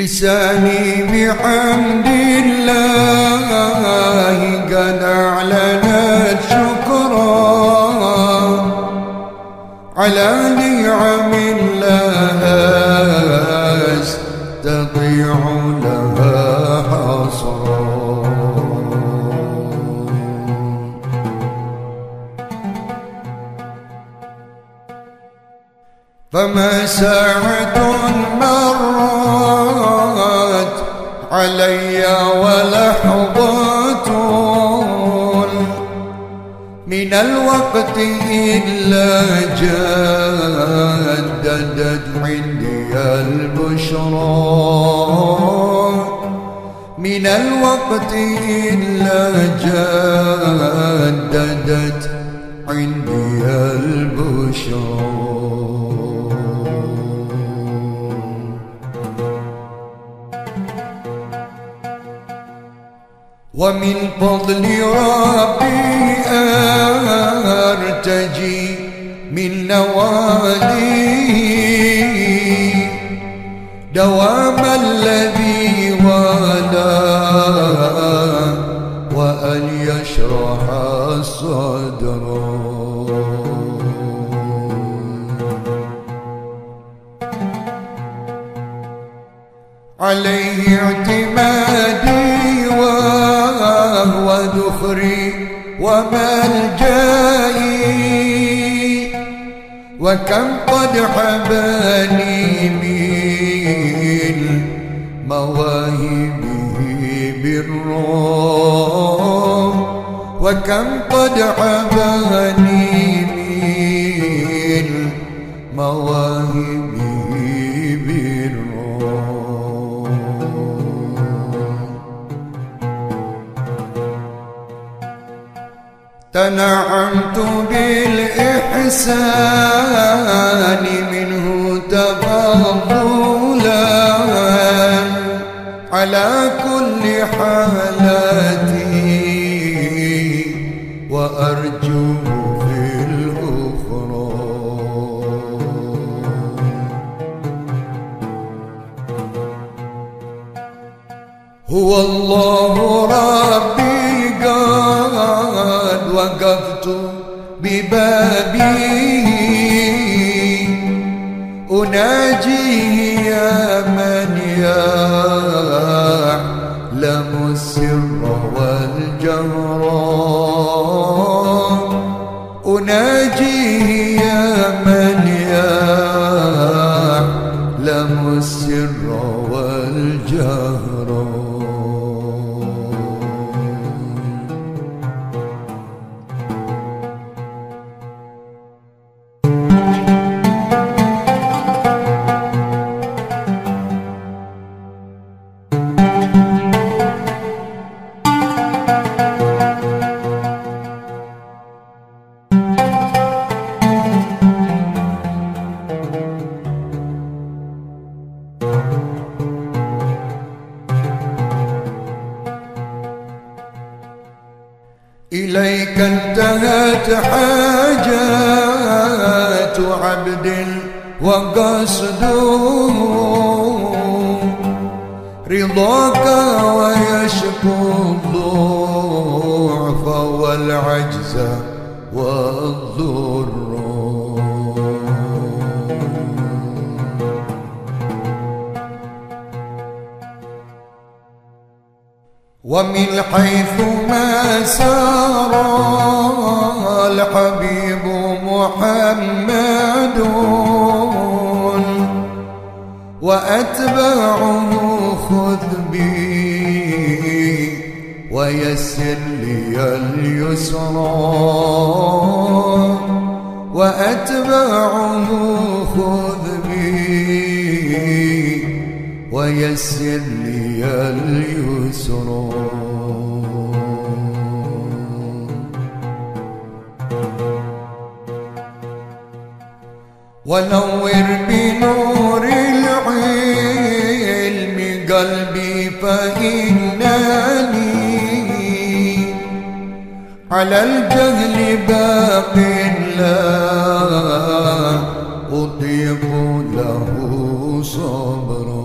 لساني بحمد الله قد أعلنت شكرا على نعم الله أستطيع لها حصرا. فما ساعة مرت علي ولحظة من الوقت إلا جددت عندي البشرى. من الوقت إلا جددت عندي البشرى. ومن فضل ربي أرتجي من نوالي. دوام الذي ولا وأن يشرح الصدر عليه اعتمادي وملجئي وكم قد حباني من مواهبه بالروم وكم قد حباني من مواهبه تنعمت بالإحسان منه تفضلا على كل حالاتي وأرجو في الأخرى. هو الله ربي وقفت ببابه أناجيه يا من يعلم السر والجهر. أناجيه يا من يعلم السر والجهر. إليك انتهت حاجات عبد وقصده رضاك ويشكو الضعف والعجز والضر. ومن حيث ما سار الحبيب محمد وأتباعه خذ بي ويسر لي اليسرى وأتباعه خذ بي ويسر لي اليسر ونور بنور العلم قلبي فإنني على الجهل باق لا أطيق له صبرا.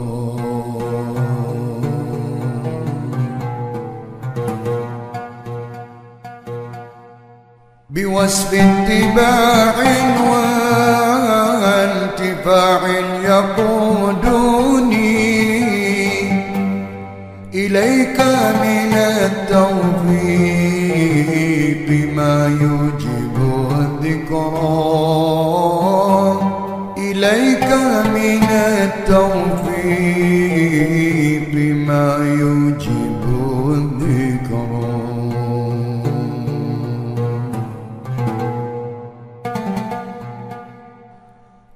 بوصف انتباه إليك من التوفيق ما يوجب الذكرى إليك من التوفيق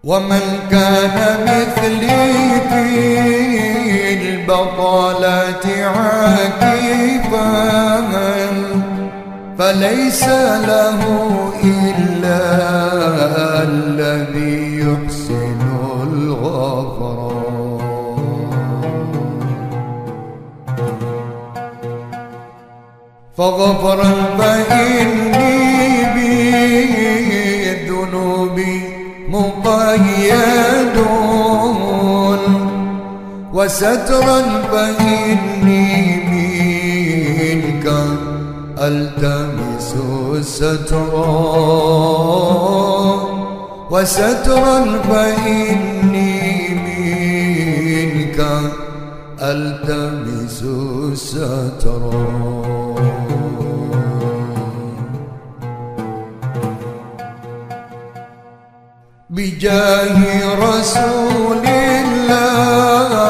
ومن كان مثلي في البطالة عاكفا فليس له إلا الذي يحسن الغفران فغفرا فإني بالذنوب مقيد وسترا فإني منك ألتمس سترا وسترا فإني منك ألتمس سترا بجاه رسول الله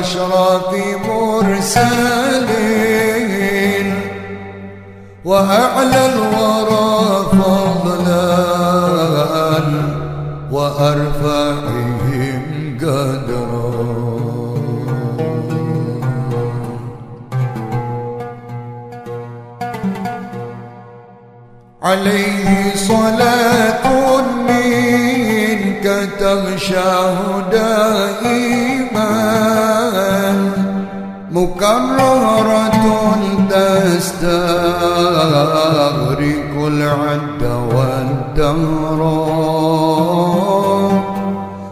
أشرف مرسلين. وأعلى الورى فضلا وأرفعهم قدرا. عليه صلاة تغشاه دائما مكررة تستغرق العد والدهر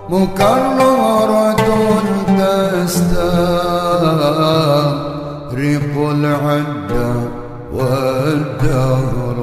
مكررة تستغرق العد والدهر